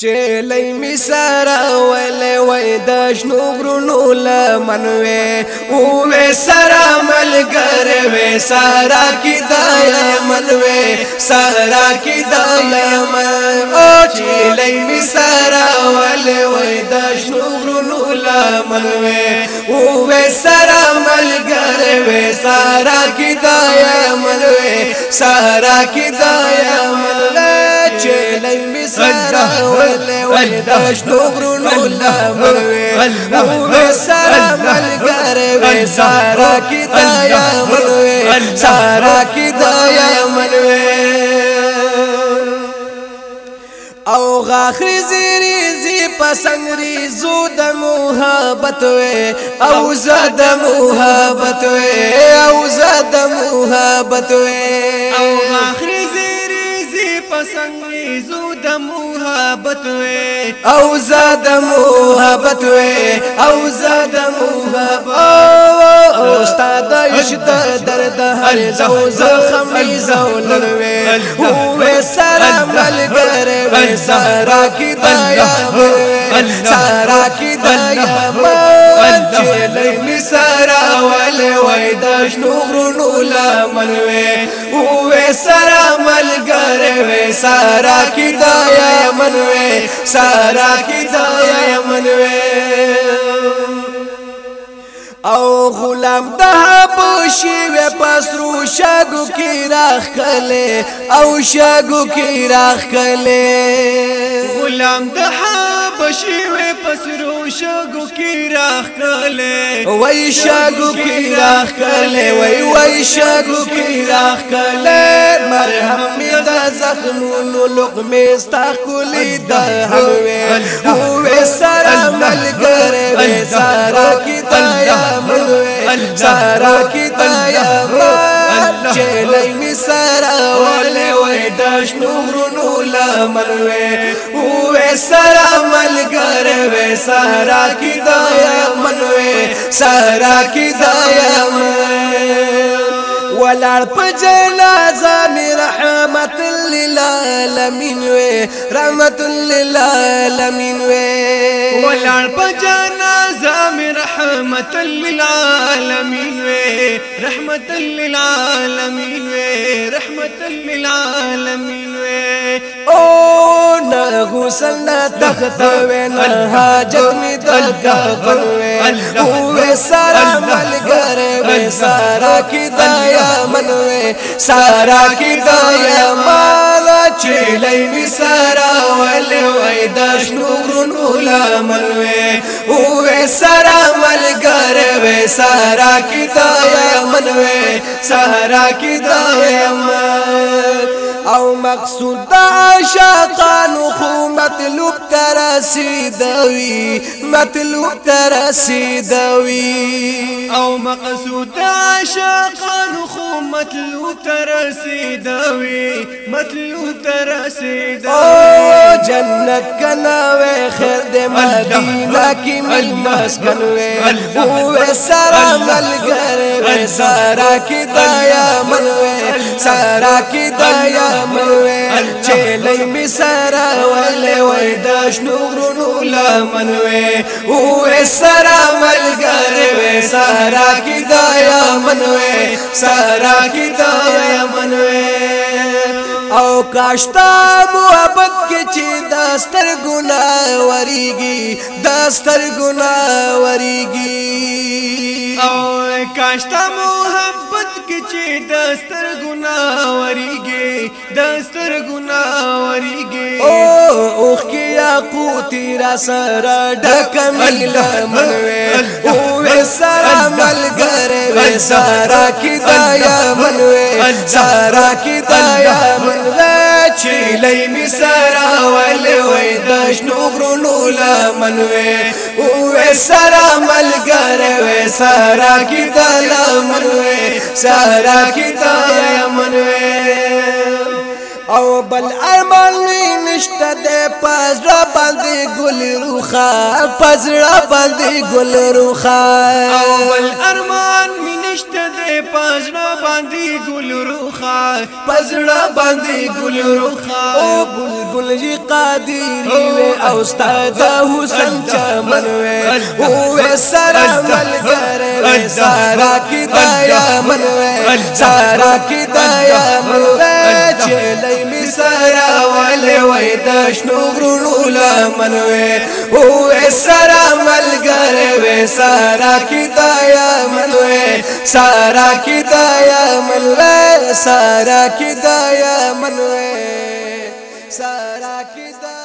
چلی می سره ولی وی دشنو گرونو لمنوی اوی سره ملگر وی سره کی دای منوی سره کی دای من او چلی می سره ولی وی دشنو گرونو لمنوی اوی سره ملگر وی سره کی دای منوی سره کی دای من ولې ولې د شنو غرونو لمر وې او مې سره ملګری وې سارا کې دا یا من وې سارا کې دا یا من وې او غاخري زیری زی پسنگری زو د محبت وې او زاد محبت وې او زاد محبت وې او غاخري پسنګ زو د محبت وې او زاد محبت وې او زاد محبت او استاد عشق درد هر زو زخم زو لړوي وې سره ملګری وې سارا کی دایا سارا کی دایا ما چلې د شنو غرونو لامل وې او سره ملګری وې سارا کی دا یمن وې سارا کی دا یمن وې او غلام ده بوشی و پسرو شاگو کی راخ کلے او شاگو کی راخ کلے غلام ده بشي پشیوی پسرو شگو کی راخ کلے وی شگو کی راخ کلے وی وی شگو کی راخ کلے مرحم دا زخمونو لقمیستا کلی دا ہوئے ہوئے سارا ملگرے وی سارا کی دایا ملوے سارا کی دایا ملوے چلی می سارا والے وی داشنو مرون وے اوے سارا مل گھر وے سارا کی دایا وے سارا کی دایا مے وہ پجلا جلا رحم العالمین وے رحمت للعالمین وے بولان پجانا زام رحمت للعالمین وے رحمت للعالمین وے رحمت للعالمین وے او غسل نه تخت وین حاجت می دل کفن وین وې سارا ملګر وې سارا کی دایا من وې سارا کی دایا مالا چلې می سارا ول وې داش نورن اولا من وې وې سارا ملګر وې سارا کی دایا من وې سارا کی دایا مقصود عاشقانو خو مطلوب ترسیدوي مطلوب ترسیدوي او مقصود عاشقانو خو مطلوب ترسیدوي مطلوب ترسیدوي او جنت کنا و خیر د مدینه کی مل مسکن و او سرا گھر و سارا کی دایا من سارا کی دایا من وې چلې می سرا ولې وې داش نورونو لمن وې وې سرا ملګر وې سرا کی دا یمن وې سرا کی دا یمن وې او کاشتا محبت کې چې داستر ګنا وریږي داستر ګنا وریږي او کاشتا محبت محبت کې چې دستر ګنا وریږي دستر ګنا وریږي او اوخ کې یاقوت را سره ډک مل منوي او سره ملګر و سره کې دایا منوي سره کې دایا منوي چې لای می سرا ول وای د شنو غرونو لمن وې او سرا ملګر وې سرا کی تل من وې سرا کی تل من وې او بل ارمان نشته د پزرا باندې ګل روخه پزړه باندې ګل روخه اول ارمان مینشته دې پزړه باندې ګل روخه پزړه باندې ګل روخه او بلبل جی قادر او استاد حسین چمن و او سره ملګری سارا کی دایا منوے سارا کی دایا منوے چلی سرا والے وای د شنو غرونو لمن وې او سرا ملګر وې سرا کیدایا من وې سرا کیدایا من سرا کیدایا من وې سرا کیدایا